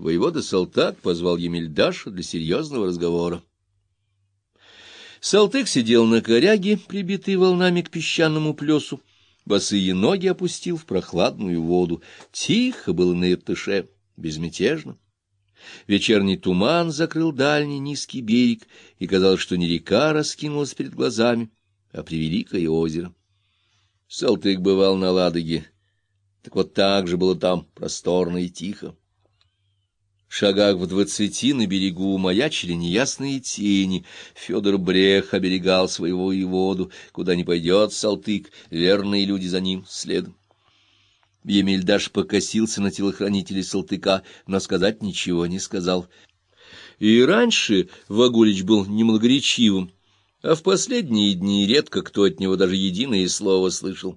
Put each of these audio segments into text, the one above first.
Воевода Салтак позвал Емельдаша для серьезного разговора. Салтык сидел на коряге, прибитый волнами к песчаному плесу, босые ноги опустил в прохладную воду. Тихо было на Иртыше, безмятежно. Вечерний туман закрыл дальний низкий берег, и казалось, что не река раскинулась перед глазами, а превеликое озеро. Салтык бывал на Ладоге, так вот так же было там просторно и тихо. В шагах в двадцати на берегу маячили неясные тени. Федор Брех оберегал своего и воду. Куда ни пойдет Салтык, верные люди за ним следом. Емельдаш покосился на телохранителей Салтыка, но сказать ничего не сказал. И раньше Вагулич был немногоречивым, а в последние дни редко кто от него даже единое слово слышал.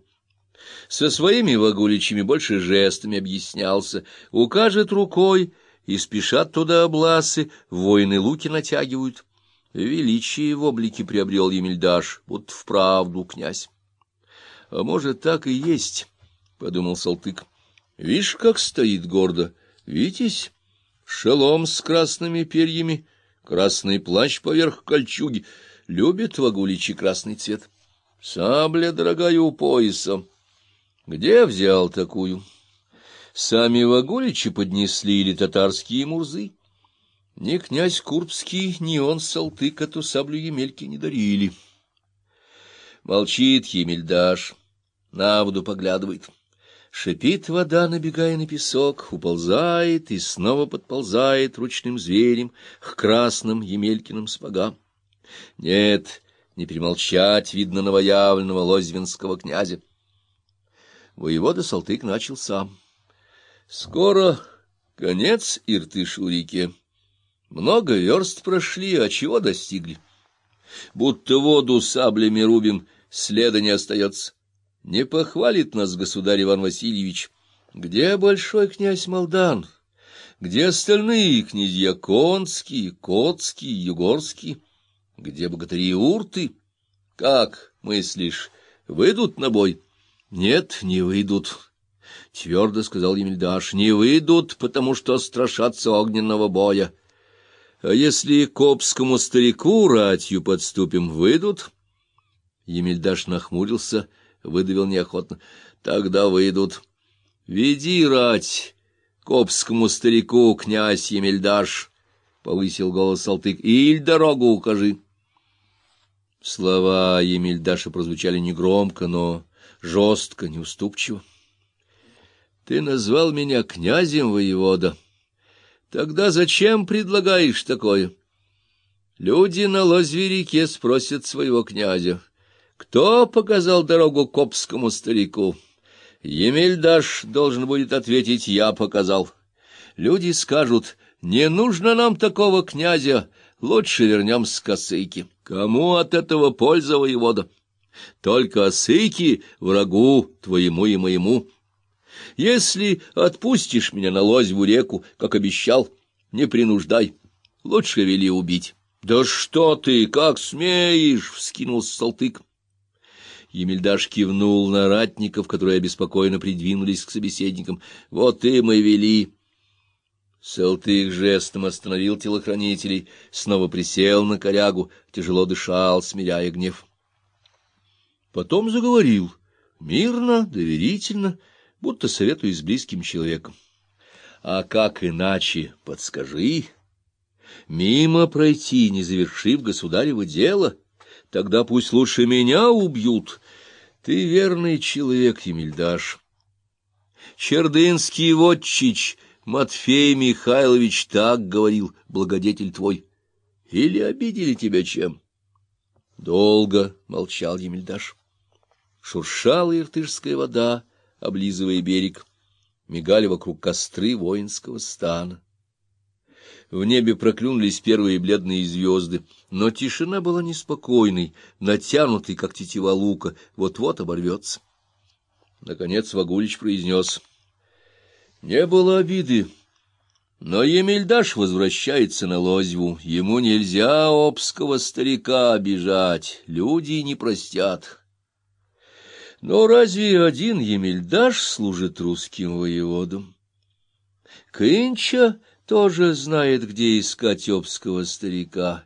Со своими Вагуличами больше жестами объяснялся, укажет рукой, и спешат туда обласы, воины луки натягивают. Величие в облике приобрел Емельдаш, вот вправду князь. А может, так и есть, — подумал Салтык. Вишь, как стоит гордо, Витязь, шелом с красными перьями, красный плащ поверх кольчуги, любит вагуличи красный цвет. Сабля дорогая у пояса. Где взял такую? Сами вагуличи поднесли или татарские мурзы. Ни князь Курбский, ни он Салтык эту саблю Емельке не дарили. Молчит Емельдаш, на воду поглядывает. Шипит вода, набегая на песок, уползает и снова подползает ручным зверем к красным Емелькиным спагам. Нет, не перемолчать, видно, новоявленного лозвинского князя. Воевода Салтык начал сам. Скоро конец Иртышу реке. Много верст прошли, а чего достигли? Будто воду саблями рубим, следа не остается. Не похвалит нас государь Иван Васильевич. Где большой князь Молдан? Где остальные князья Конские, Котские, Югорские? Где богатыри Урты? Как, мыслишь, выйдут на бой? Нет, не выйдут. — твердо сказал Емельдаш, — не выйдут, потому что страшатся огненного боя. А если к обскому старику ратью подступим, выйдут? Емельдаш нахмурился, выдавил неохотно. — Тогда выйдут. — Веди рать к обскому старику, князь Емельдаш, — повысил голос Салтык, — иль дорогу укажи. Слова Емельдаша прозвучали негромко, но жестко, неуступчиво. Ты назвал меня князем воевода. Тогда зачем предлагаешь такое? Люди на Лозве-реке спросят своего князя. Кто показал дорогу копскому старику? Емельдаш должен будет ответить «я показал». Люди скажут «не нужно нам такого князя, лучше вернемся к Осыке». Кому от этого польза воевода? Только Осыке, врагу твоему и моему, если отпустишь меня на лозьву реку, как обещал, не принуждай, лучше вели убить. — Да что ты, как смеешь! — вскинулся Салтык. Емельдаш кивнул на ратников, которые обеспокоенно придвинулись к собеседникам. — Вот и вели. Салтык жестом остановил телохранителей, снова присел на корягу, тяжело дышал, смиряя гнев. Потом заговорил, мирно, доверительно, — будто советуюсь с близким человеком. А как иначе, подскажи? Мимо пройти, не завершив государево дело, тогда пусть лучше меня убьют. Ты верный человек, Емельдаш. Чердынский вотчич Матфей Михайлович так говорил, благодетель твой. Или обидели тебя чем? Долго молчал Емельдаш. Шуршала иртышская вода, облизывая берег, мигали вокруг костры воинского стана. В небе проклюнулись первые бледные звезды, но тишина была неспокойной, натянутой, как тетива лука, вот-вот оборвется. Наконец Вагулич произнес. — Не было обиды, но Емельдаш возвращается на лозву. Ему нельзя обского старика обижать, люди не простят. Но разве один Емельдаш служит русским воеводам? Кынча тоже знает, где искать обского старика,